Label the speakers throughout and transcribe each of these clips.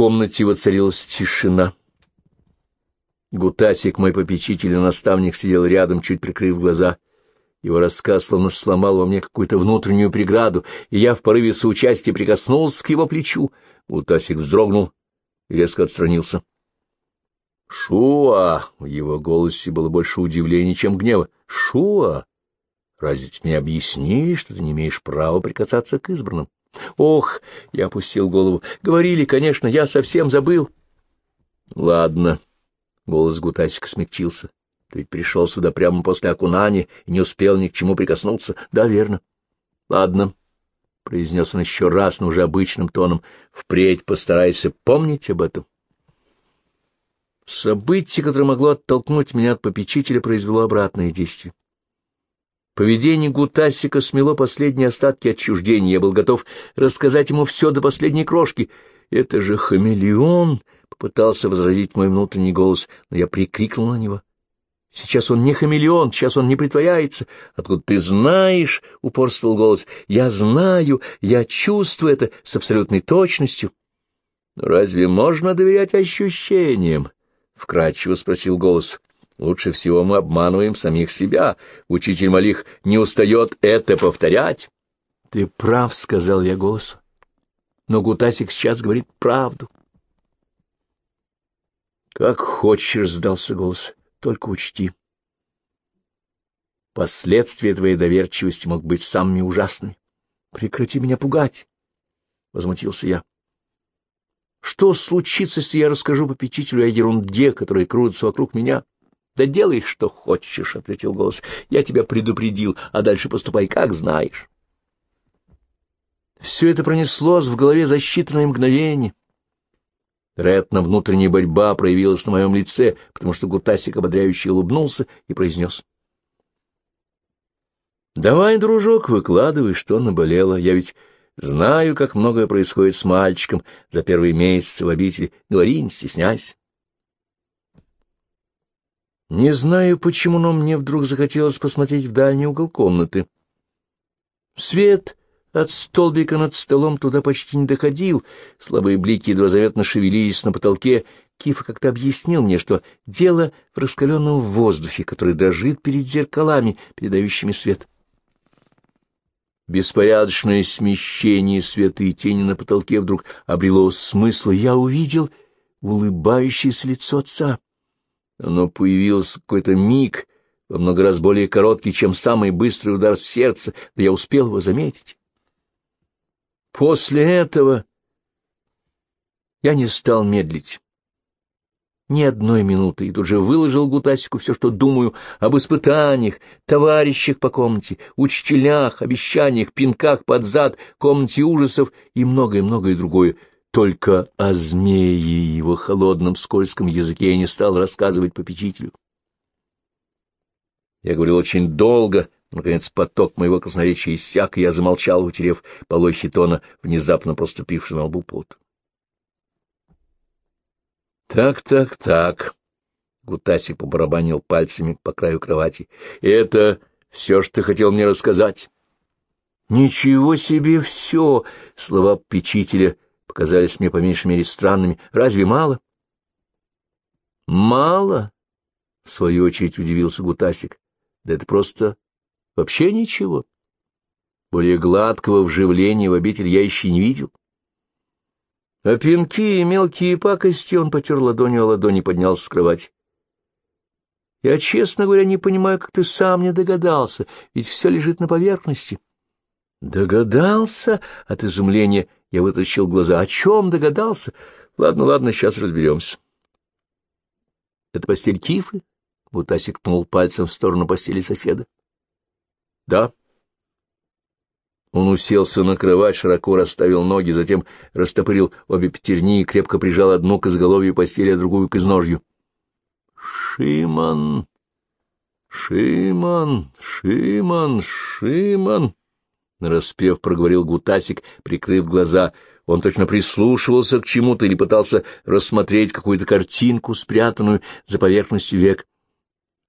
Speaker 1: комнате воцарилась тишина. Гутасик, мой попечитель и наставник, сидел рядом, чуть прикрыв глаза. Его рассказ словно сломал во мне какую-то внутреннюю преграду, и я в порыве соучастия прикоснулся к его плечу. Гутасик вздрогнул и резко отстранился. «Шуа!» — в его голосе было больше удивления, чем гнева. «Шуа! Разве тебе объяснили, что ты не имеешь права прикасаться к избранным?» «Ох!» — я опустил голову. «Говорили, конечно, я совсем забыл». «Ладно». Голос Гутасика смягчился. «Ты ведь пришел сюда прямо после окунания и не успел ни к чему прикоснуться. Да, верно». «Ладно», — произнес он еще раз, но уже обычным тоном. «Впредь постарайся помнить об этом». Событие, которое могло оттолкнуть меня от попечителя, произвело обратное действие. Поведение Гутасика смело последние остатки отчуждения. Я был готов рассказать ему все до последней крошки. «Это же хамелеон!» — попытался возразить мой внутренний голос, но я прикрикнул на него. «Сейчас он не хамелеон, сейчас он не притворяется. Откуда ты знаешь?» — упорствовал голос. «Я знаю, я чувствую это с абсолютной точностью». «Разве можно доверять ощущениям?» — вкратчиво спросил голос. «Лучше всего мы обманываем самих себя. Учитель Малих не устает это повторять». «Ты прав», — сказал я голосу. «Но Гутасик сейчас говорит правду». «Как хочешь», — сдался голос, — «только учти». Последствия твоей доверчивости могут быть самыми ужасными. Прекрати меня пугать, — возмутился я. Что случится, если я расскажу попечителю о ерунде, которая крутится вокруг меня? — Да делай, что хочешь, — ответил голос. — Я тебя предупредил, а дальше поступай, как знаешь. Все это пронеслось в голове за считанные мгновения. Вероятно, внутренняя борьба проявилась на моем лице, потому что Гутасик ободряюще улыбнулся и произнес. — Давай, дружок, выкладывай, что наболело. Я ведь Знаю, как многое происходит с мальчиком за первые месяцы в обители. Говори, не стесняйся. Не знаю, почему, но мне вдруг захотелось посмотреть в дальний угол комнаты. Свет от столбика над столом туда почти не доходил, слабые блики едва заметно шевелились на потолке. Кифа как-то объяснил мне, что дело в раскаленном воздухе, который дрожит перед зеркалами, передающими свет. Беспорядочное смещение света и тени на потолке вдруг обрело смысл. Я увидел улыбающееся лицо отца. Оно появилось какой-то миг, во много раз более короткий, чем самый быстрый удар сердца, но я успел его заметить. После этого я не стал медлить ни одной минуты, и тут же выложил Гутасику все, что думаю об испытаниях, товарищах по комнате, учителях, обещаниях, пинках под зад, комнате ужасов и многое-многое другое. Только о змее и его холодном скользком языке я не стал рассказывать попечителю. Я говорил очень долго, наконец поток моего красноречия иссяк, и я замолчал, утерев полой хитона, внезапно проступивший на лбу пот. Так, так, так. Гутасик побарабанил пальцами по краю кровати. Это все, что ты хотел мне рассказать? Ничего себе все! Слова печителя показались мне по меньшей мере странными. Разве мало? Мало? В свою очередь удивился Гутасик. Да это просто вообще ничего. Более гладкого вживления в обитель я еще не видел. А пинки и мелкие пакости он потер ладонью о ладони, поднялся с кровати. Я, честно говоря, не понимаю, как ты сам не догадался, ведь все лежит на поверхности. Догадался? От изумления я вытащил глаза. О чем догадался? Ладно, ладно, сейчас разберемся. Это постель Кифы? Бутасик ткнул пальцем в сторону постели соседа. Да. Он уселся на кровать, широко расставил ноги, затем растопырил обе пятерни и крепко прижал одну к изголовью постели, а другую к изножью. «Шиман! Шиман! Шиман! Шиман!» Нараспев проговорил Гутасик, прикрыв глаза. Он точно прислушивался к чему-то или пытался рассмотреть какую-то картинку, спрятанную за поверхностью век.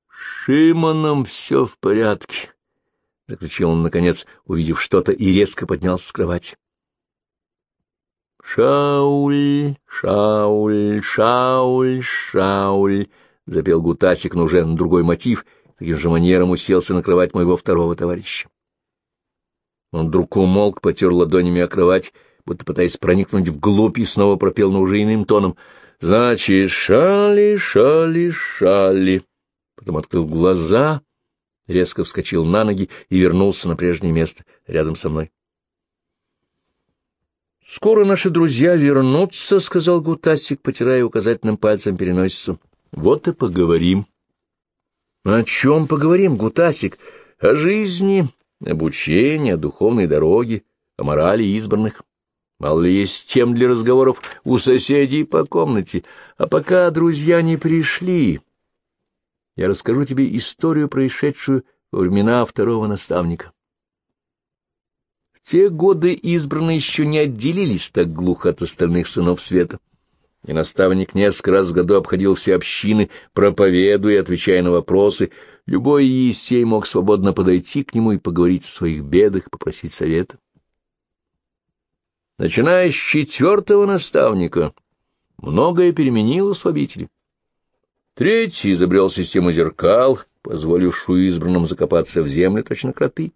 Speaker 1: «Шиманом все в порядке!» закричал он, наконец, увидев что-то, и резко поднялся с кровати. «Шауль, Шауль, Шауль, Шауль», — запел Гутасик, но уже на другой мотив, таким же манером уселся на кровать моего второго товарища. Он вдруг умолк, потер ладонями о кровать, будто пытаясь проникнуть вглубь, и снова пропел, но уже иным тоном. «Значит, шали, шали, шали». Потом открыл глаза, резко вскочил на ноги и вернулся на прежнее место рядом со мной. «Скоро наши друзья вернутся», — сказал Гутасик, потирая указательным пальцем переносицу. «Вот и поговорим». «О чем поговорим, Гутасик? О жизни, обучении, о духовной дороге, о морали избранных. Мало ли есть тем для разговоров у соседей по комнате. А пока друзья не пришли, я расскажу тебе историю, происшедшую во времена второго наставника. В те годы избранные еще не отделились так глухо от остальных сынов света, и наставник несколько раз в году обходил все общины, проповедуя, отвечая на вопросы. Любой Есей мог свободно подойти к нему и поговорить о своих бедах, попросить совета. Начиная с четвертого наставника, многое переменилось в обители. Третий изобрел систему зеркал, позволившую избранным закопаться в землю точно кроты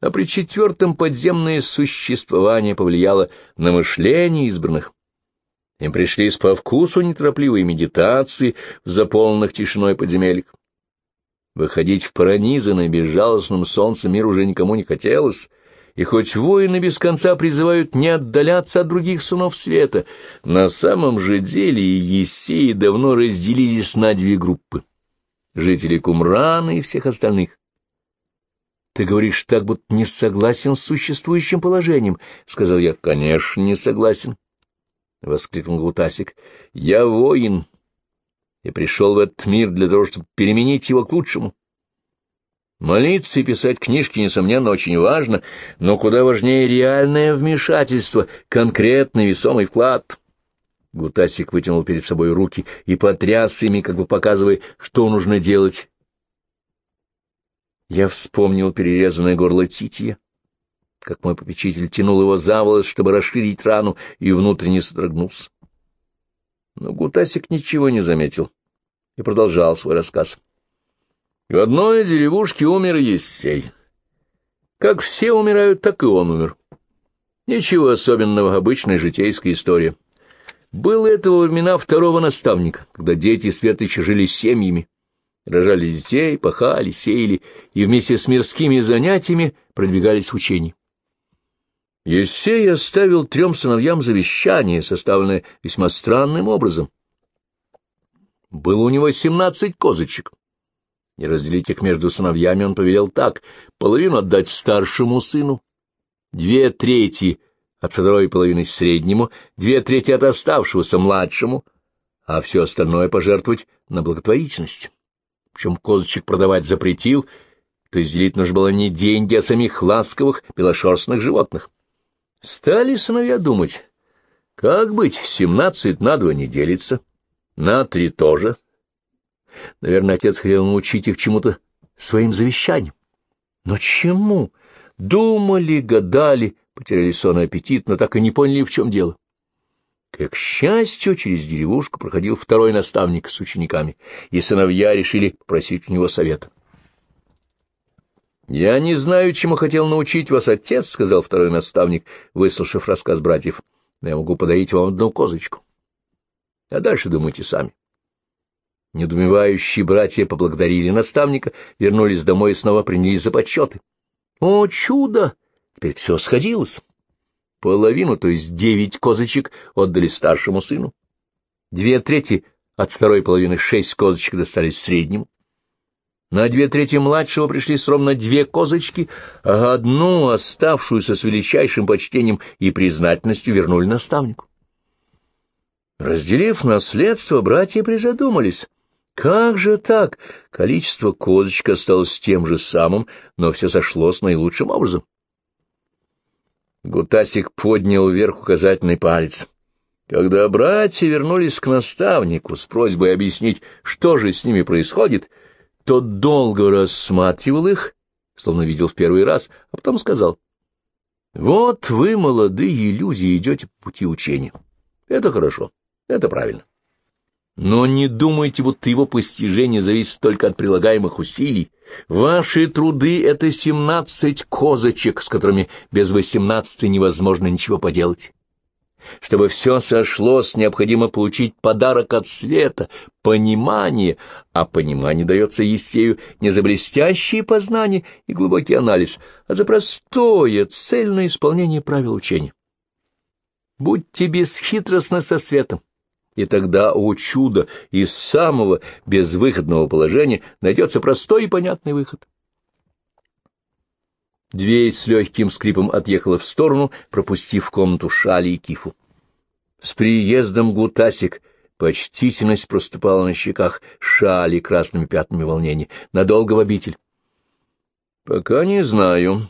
Speaker 1: а при четвертом подземное существование повлияло на мышление избранных. Им пришлись по вкусу неторопливые медитации в заполненных тишиной подземельях. Выходить в пронизанный безжалостным солнцем мир уже никому не хотелось, и хоть воины без конца призывают не отдаляться от других сынов света, на самом же деле Есеи давно разделились на две группы — жители Кумрана и всех остальных. Ты говоришь так, будто не согласен с существующим положением, — сказал я. — Конечно, не согласен, — воскликнул Гутасик. — Я воин и пришел в этот мир для того, чтобы переменить его к лучшему. Молиться и писать книжки, несомненно, очень важно, но куда важнее реальное вмешательство, конкретный весомый вклад. Гутасик вытянул перед собой руки и потряс ими, как бы показывая, что нужно делать я вспомнил перерезанное горло Тития, как мой попечитель тянул его за волос, чтобы расширить рану, и внутренне содрогнулся. Но Гутасик ничего не заметил и продолжал свой рассказ. В одной деревушке умер Ессей. Как все умирают, так и он умер. Ничего особенного, обычная житейская история. Было это во времена второго наставника, когда дети Светоча жили семьями рожали детей, пахали, сеяли и вместе с мирскими занятиями продвигались в учении. Есей оставил трем сыновьям завещание, составленное весьма странным образом. Было у него семнадцать козочек. Не разделить их между сыновьями он повелел так — половину отдать старшему сыну, две трети от второй половины среднему, две трети от оставшегося младшему, а все остальное пожертвовать на благотворительность причем козочек продавать запретил, то есть делить нужно было не деньги, а самих ласковых белошерстных животных. Стали сыновья думать, как быть, семнадцать на два не делится, на три тоже. Наверное, отец хотел научить их чему-то своим завещанием. Но чему? Думали, гадали, потеряли сон и аппетит, но так и не поняли, в чем дело. Как счастью, через деревушку проходил второй наставник с учениками, и сыновья решили попросить у него совета. «Я не знаю, чему хотел научить вас отец», — сказал второй наставник, выслушав рассказ братьев. «Но я могу подарить вам одну козочку. А дальше думайте сами». Недумевающие братья поблагодарили наставника, вернулись домой и снова принялись за подсчеты. «О, чудо! Теперь все сходилось!» Половину, то есть девять козочек, отдали старшему сыну. Две трети от второй половины шесть козочек достались среднему. На две трети младшего пришлись ровно две козочки, а одну, оставшуюся с величайшим почтением и признательностью, вернули наставнику. Разделив наследство, братья призадумались. Как же так? Количество козочек осталось тем же самым, но все сошлось наилучшим образом. Гутасик поднял вверх указательный палец. Когда братья вернулись к наставнику с просьбой объяснить, что же с ними происходит, тот долго рассматривал их, словно видел в первый раз, а потом сказал. Вот вы, молодые люди, идете по пути учения. Это хорошо, это правильно. Но не думайте, будто его постижение зависит только от прилагаемых усилий. Ваши труды — это семнадцать козочек, с которыми без восемнадцатой невозможно ничего поделать. Чтобы все сошлось, необходимо получить подарок от света, понимание, а понимание дается Есею не за блестящие познания и глубокий анализ, а за простое, цельное исполнение правил учения. Будьте бесхитростны со светом, и тогда, о чудо, из самого безвыходного положения найдется простой и понятный выход. Дверь с легким скрипом отъехала в сторону, пропустив в комнату Шали и Кифу. С приездом Гутасик почтительность проступала на щеках Шали красными пятнами волнения. Надолго в обитель. — Пока не знаю.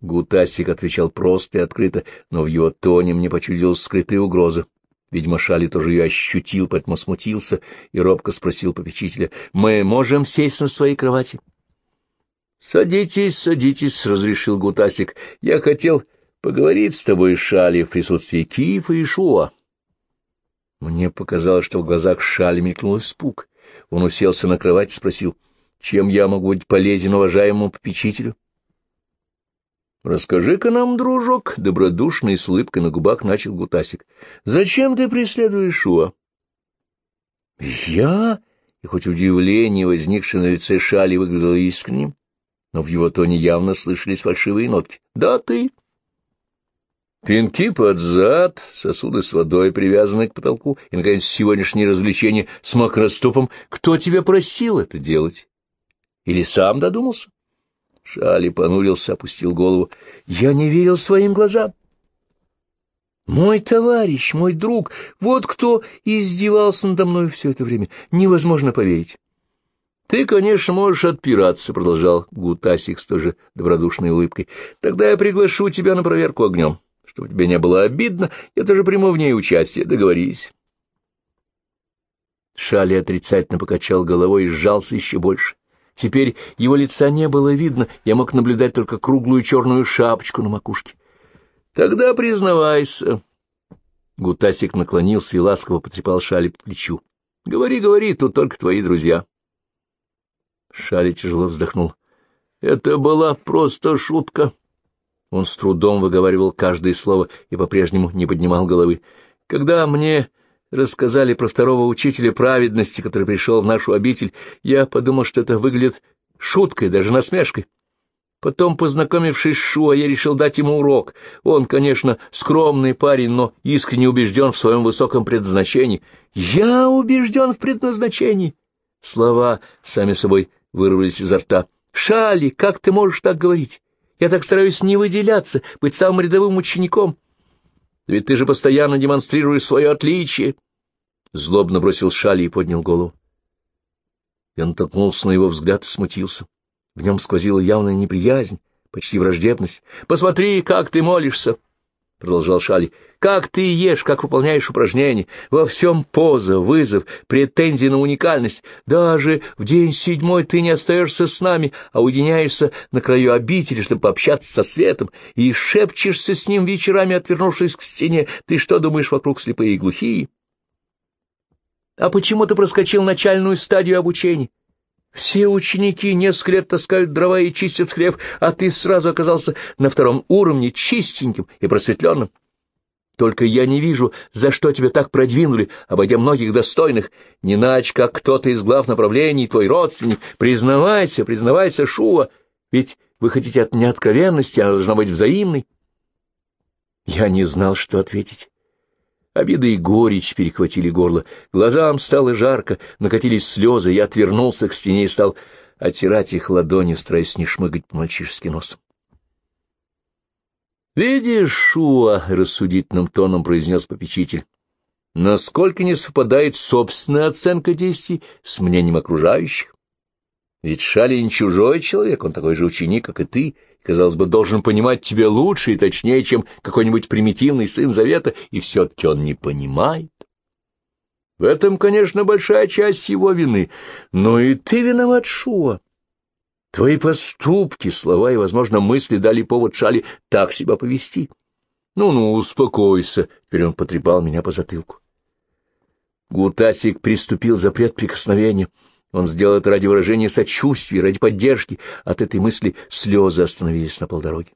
Speaker 1: Гутасик отвечал просто и открыто, но в его тоне мне почудилась скрытая угроза. Видимо, Шали тоже ее ощутил, поэтому смутился и робко спросил попечителя, «Мы можем сесть на своей кровати?» «Садитесь, садитесь», — разрешил Гутасик. «Я хотел поговорить с тобой, Шали, в присутствии Киефа и Шуа». Мне показалось, что в глазах Шали мелькнул испуг. Он уселся на кровать и спросил, «Чем я могу быть полезен уважаемому попечителю?» «Расскажи-ка нам, дружок», — добродушный с улыбкой на губах начал Гутасик. «Зачем ты преследуешь Шуа?» «Я?» И хоть удивление, возникшее на лице Шали, выглядело искренним, но в его тоне явно слышались фальшивые нотки. «Да, ты!» Пинки под зад, сосуды с водой, привязанные к потолку, и, наконец, сегодняшнее развлечение с макроступом. Кто тебя просил это делать? Или сам додумался? Шали понурился, опустил голову. Я не верил своим глазам. Мой товарищ, мой друг, вот кто издевался надо мной все это время. Невозможно поверить. — Ты, конечно, можешь отпираться, — продолжал Гутасик с той же добродушной улыбкой. — Тогда я приглашу тебя на проверку огнем. Чтобы тебе не было обидно, я тоже приму в ней участие. Договорились. Шали отрицательно покачал головой и сжался еще больше. Теперь его лица не было видно, я мог наблюдать только круглую черную шапочку на макушке. — Тогда признавайся. Гутасик наклонился и ласково потрепал Шали по плечу. — Говори, говори, тут только твои друзья. Шали тяжело вздохнул. — Это была просто шутка. Он с трудом выговаривал каждое слово и по-прежнему не поднимал головы. — Когда мне рассказали про второго учителя праведности, который пришел в нашу обитель, я подумал, что это выглядит шуткой, даже насмешкой. Потом, познакомившись с Шуа, я решил дать ему урок. Он, конечно, скромный парень, но искренне убежден в своем высоком предназначении. «Я убежден в предназначении!» Слова сами собой вырвались изо рта. «Шали, как ты можешь так говорить? Я так стараюсь не выделяться, быть самым рядовым учеником. Ведь ты же постоянно демонстрируешь свое отличие. Злобно бросил шали и поднял голову. Я натолкнулся на его взгляд и смутился. В нем сквозила явная неприязнь, почти враждебность. «Посмотри, как ты молишься!» — продолжал Шали. — Как ты ешь, как выполняешь упражнения. Во всем поза, вызов, претензии на уникальность. Даже в день седьмой ты не остаешься с нами, а уединяешься на краю обители, чтобы пообщаться со светом, и шепчешься с ним вечерами, отвернувшись к стене. Ты что думаешь вокруг слепые и глухие? А почему ты проскочил начальную стадию обучения? Все ученики несколько лет таскают дрова и чистят хлеб, а ты сразу оказался на втором уровне, чистеньким и просветленным. Только я не вижу, за что тебя так продвинули, обойдя многих достойных, не иначе, как кто-то из глав направлений, твой родственник. Признавайся, признавайся, Шуа, ведь вы хотите от меня откровенности, она должна быть взаимной. Я не знал, что ответить. Обида и горечь перехватили горло. Глазам стало жарко, накатились слезы, я отвернулся к стене и стал оттирать их ладонью, стараясь не шмыгать по-мальчишески носом. «Видишь, Шуа», — рассудительным тоном произнес попечитель, — «насколько не совпадает собственная оценка действий с мнением окружающих? Ведь Шалин чужой человек, он такой же ученик, как и ты, казалось бы, должен понимать тебя лучше и точнее, чем какой-нибудь примитивный сын Завета, и все-таки он не понимает. В этом, конечно, большая часть его вины, но и ты виноват, Шуа. Твои поступки, слова и, возможно, мысли дали повод Шали так себя повести. Ну-ну, успокойся. Теперь он потрепал меня по затылку. Гутасик приступил запрет прикосновения. Он сделал это ради выражения сочувствия, ради поддержки. От этой мысли слезы остановились на полдороги.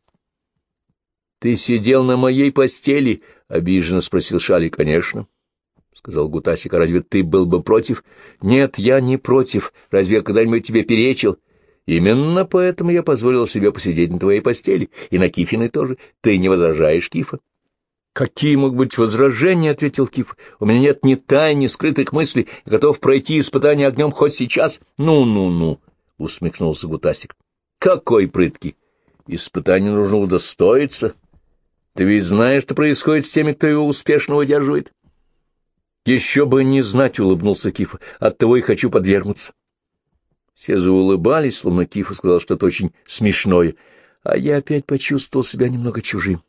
Speaker 1: — Ты сидел на моей постели? — обиженно спросил Шали. — Конечно, — сказал Гутасик. — разве ты был бы против? — Нет, я не против. Разве я когда-нибудь тебе перечил? — Именно поэтому я позволил себе посидеть на твоей постели. И на Кифиной тоже. Ты не возражаешь, Кифа? «Какие могут быть возражения?» — ответил Киф. «У меня нет ни тайн, ни скрытых мыслей. Я готов пройти испытание огнем хоть сейчас». «Ну-ну-ну», — усмехнулся Гутасик. «Какой прытки! Испытание нужно удостоиться. Ты ведь знаешь, что происходит с теми, кто его успешно выдерживает?» «Еще бы не знать», — улыбнулся Киф. «Оттого и хочу подвергнуться». Все заулыбались, словно Кифа сказал что-то очень смешное, а я опять почувствовал себя немного чужим.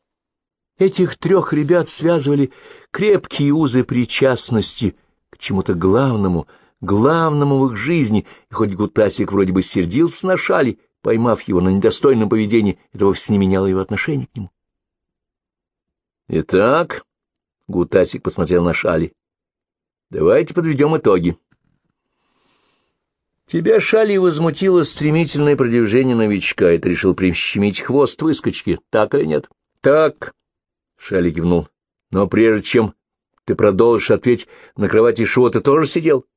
Speaker 1: Этих трех ребят связывали крепкие узы причастности к чему-то главному, главному в их жизни, и хоть Гутасик вроде бы сердился на Шали, поймав его на недостойном поведении, это вовсе не меняло его отношение к нему. «Итак», — Гутасик посмотрел на Шали, — «давайте подведем итоги». Тебя, Шали, возмутило стремительное продвижение новичка, и ты решил прищемить хвост выскочки, так или нет? Так, Шали кивнул. — Но прежде чем ты продолжишь ответить, на кровати Шо ты тоже сидел?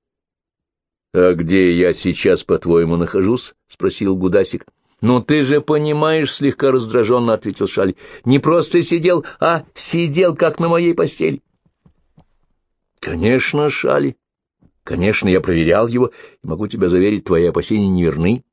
Speaker 1: — А где я сейчас, по-твоему, нахожусь? — спросил Гудасик. — Ну ты же понимаешь, — слегка раздраженно ответил Шали. — Не просто сидел, а сидел, как на моей постели. — Конечно, Шали. Конечно, я проверял его, и могу тебя заверить, твои опасения не верны.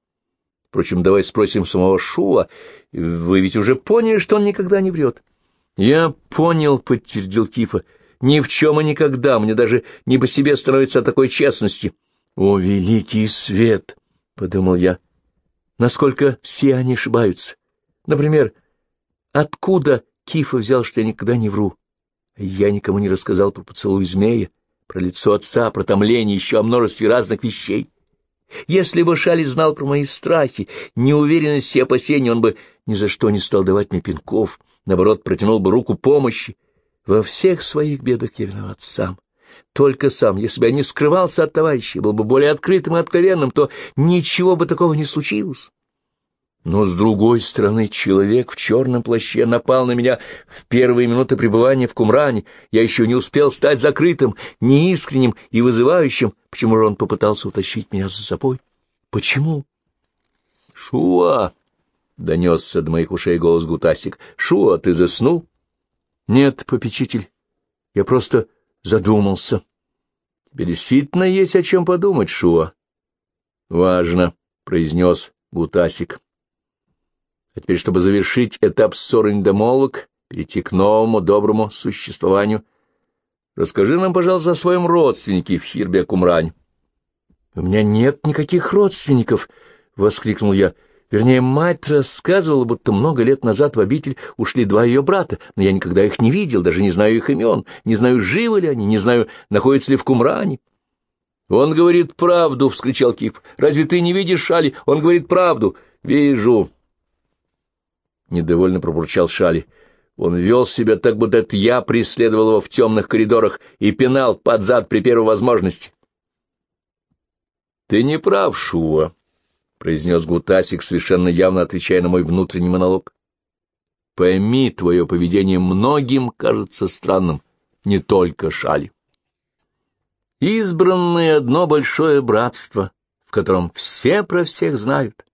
Speaker 1: Впрочем, давай спросим самого Шуа. Вы ведь уже поняли, что он никогда не врет. —— Я понял, — подтвердил Кифа. — Ни в чем и никогда. Мне даже не по себе становится от такой честности. — О, великий свет! — подумал я. — Насколько все они ошибаются. Например, откуда Кифа взял, что я никогда не вру? Я никому не рассказал про поцелуй змея, про лицо отца, про томление, еще о множестве разных вещей. Если бы Шали знал про мои страхи, неуверенность и опасения, он бы ни за что не стал давать мне пинков — наоборот, протянул бы руку помощи. Во всех своих бедах я виноват сам. Только сам, если бы я не скрывался от товарищей, был бы более открытым и откровенным, то ничего бы такого не случилось. Но, с другой стороны, человек в черном плаще напал на меня в первые минуты пребывания в Кумране. Я еще не успел стать закрытым, неискренним и вызывающим. Почему же он попытался утащить меня за собой? Почему? «Шуа!» — донесся до моих ушей голос Гутасик. — Шуа, ты заснул? — Нет, попечитель, я просто задумался. — Тебе действительно есть о чем подумать, Шуа? — Важно, — произнес Гутасик. А теперь, чтобы завершить этап ссоры недомолвок, перейти к новому доброму существованию, расскажи нам, пожалуйста, о своем родственнике в Хирбе Кумрань. — У меня нет никаких родственников, — воскликнул я. — Вернее, мать рассказывала, будто много лет назад в обитель ушли два ее брата, но я никогда их не видел, даже не знаю их имен, не знаю, живы ли они, не знаю, находятся ли в Кумране. «Он говорит правду!» — вскричал Кип. «Разве ты не видишь Шали? Он говорит правду!» «Вижу!» Недовольно пробурчал Шали. Он вел себя так, будто это я преследовал его в темных коридорах и пинал под зад при первой возможности. «Ты не прав, Шуа!» Произнес Гутасик, совершенно явно отвечая на мой внутренний монолог. Пойми, твое поведение многим кажется странным, не только шали. Избранное одно большое братство, в котором все про всех знают.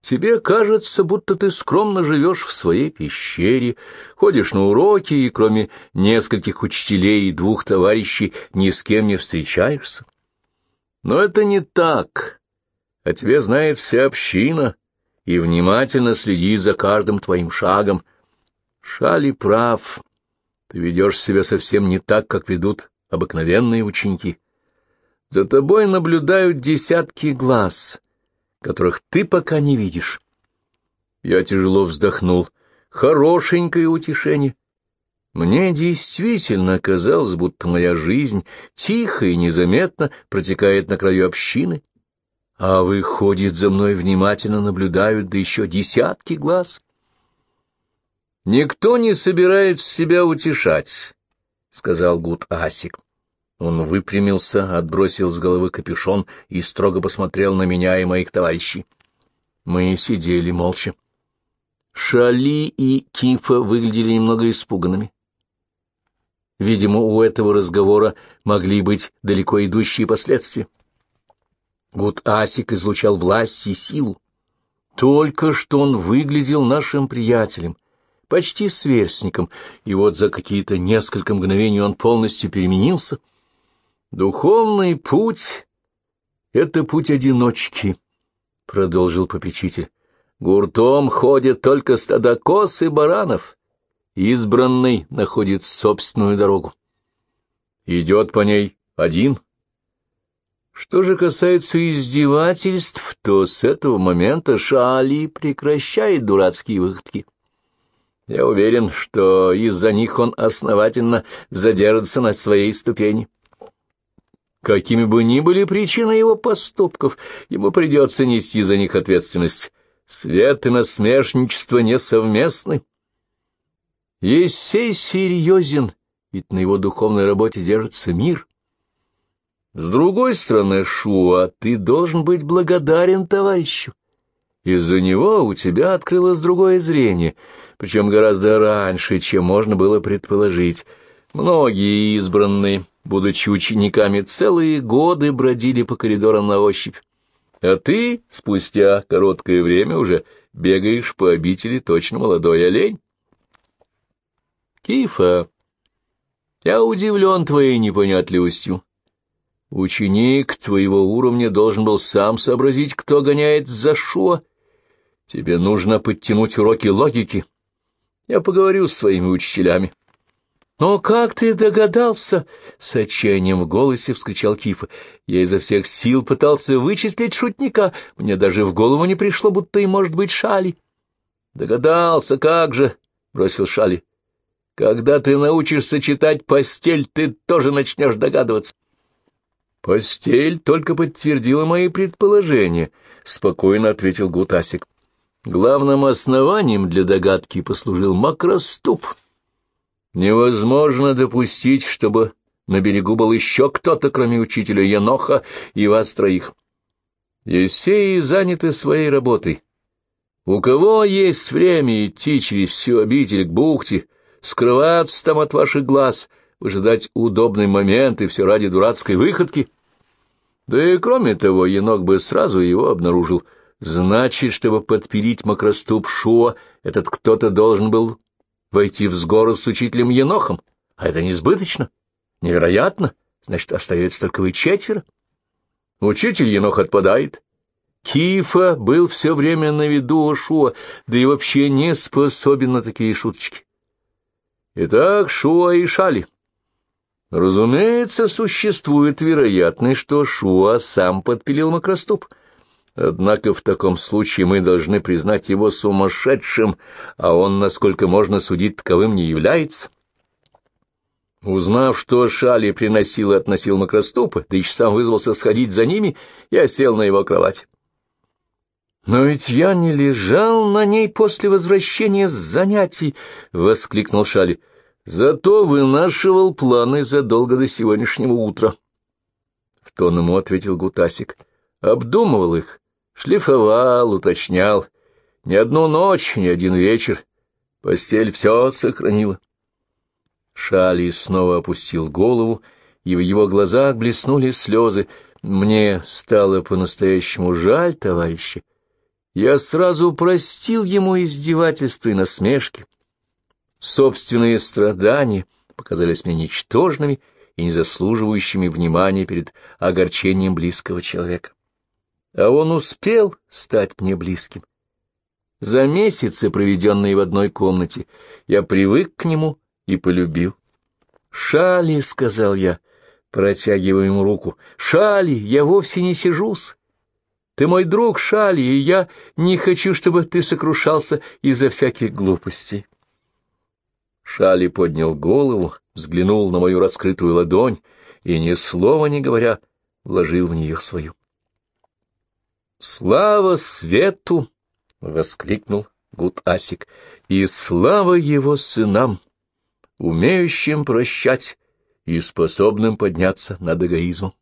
Speaker 1: Тебе кажется, будто ты скромно живешь в своей пещере, ходишь на уроки и, кроме нескольких учителей и двух товарищей, ни с кем не встречаешься. Но это не так о тебе знает вся община и внимательно следит за каждым твоим шагом. Шали прав, ты ведешь себя совсем не так, как ведут обыкновенные ученики. За тобой наблюдают десятки глаз, которых ты пока не видишь. Я тяжело вздохнул. Хорошенькое утешение. Мне действительно казалось, будто моя жизнь тихо и незаметно протекает на краю общины, А выходит, за мной внимательно наблюдают, да еще десятки глаз. Никто не собирается себя утешать, — сказал Гуд Асик. Он выпрямился, отбросил с головы капюшон и строго посмотрел на меня и моих товарищей. Мы сидели молча. Шали и Кифа выглядели немного испуганными. Видимо, у этого разговора могли быть далеко идущие последствия. Гуд Асик излучал власть и силу. Только что он выглядел нашим приятелем, почти сверстником, и вот за какие-то несколько мгновений он полностью переменился. Духовный путь — это путь одиночки, — продолжил попечитель. Гуртом ходят только стада коз и баранов. Избранный находит собственную дорогу. Идет по ней один. Что же касается издевательств, то с этого момента Шали прекращает дурацкие выходки. Я уверен, что из-за них он основательно задержится на своей ступени. Какими бы ни были причины его поступков, ему придется нести за них ответственность. Свет и насмешничество несовместны. Есей серьезен, ведь на его духовной работе держится мир. С другой стороны, Шуа, ты должен быть благодарен товарищу. Из-за него у тебя открылось другое зрение, причем гораздо раньше, чем можно было предположить. Многие избранные, будучи учениками, целые годы бродили по коридорам на ощупь. А ты спустя короткое время уже бегаешь по обители точно молодой олень. Кифа, я удивлен твоей непонятливостью. Ученик твоего уровня должен был сам сообразить, кто гоняет за шо. Тебе нужно подтянуть уроки логики. Я поговорю с своими учителями. «Но как ты догадался?» — с отчаянием в голосе вскричал Кифа. «Я изо всех сил пытался вычислить шутника. Мне даже в голову не пришло, будто и может быть Шали». «Догадался, как же!» — бросил Шали. «Когда ты научишься читать постель, ты тоже начнешь догадываться». «Постель только подтвердила мои предположения», — спокойно ответил Гутасик. «Главным основанием для догадки послужил макроступ». Невозможно допустить, чтобы на берегу был еще кто-то, кроме учителя Еноха и вас троих. Есеи заняты своей работой. У кого есть время идти через всю обитель к бухте, скрываться там от ваших глаз, выжидать удобный момент и все ради дурацкой выходки? Да и кроме того, енох бы сразу его обнаружил. Значит, чтобы подпилить макроступ Шуа, этот кто-то должен был войти в сгору с учителем Енохом, а это несбыточно, невероятно, значит, остается только вы четверо. Учитель Енох отпадает. Кифа был все время на виду у Шуа, да и вообще не способен на такие шуточки. Итак, Шуа и Шали. Разумеется, существует вероятность, что Шуа сам подпилил макроступ — Однако в таком случае мы должны признать его сумасшедшим, а он, насколько можно судить, таковым не является. Узнав, что Шали приносил и относил макроступы, да еще сам вызвался сходить за ними, я сел на его кровать. «Но ведь я не лежал на ней после возвращения с занятий!» — воскликнул Шали. «Зато вынашивал планы задолго до сегодняшнего утра». В тон ему ответил Гутасик. «Обдумывал их, Шлифовал, уточнял. Ни одну ночь, ни один вечер. Постель все сохранила. Шали снова опустил голову, и в его глазах блеснули слезы. Мне стало по-настоящему жаль товарища. Я сразу простил ему издевательства и насмешки. Собственные страдания показались мне ничтожными и не заслуживающими внимания перед огорчением близкого человека а он успел стать мне близким. За месяцы, проведенные в одной комнате, я привык к нему и полюбил. «Шали», — сказал я, протягивая ему руку, — «Шали, я вовсе не сижусь. Ты мой друг, Шали, и я не хочу, чтобы ты сокрушался из-за всяких глупостей». Шали поднял голову, взглянул на мою раскрытую ладонь и, ни слова не говоря, вложил в нее свою. «Слава свету!» — воскликнул Гуд-Асик. «И слава его сынам, умеющим прощать и способным подняться над эгоизмом!»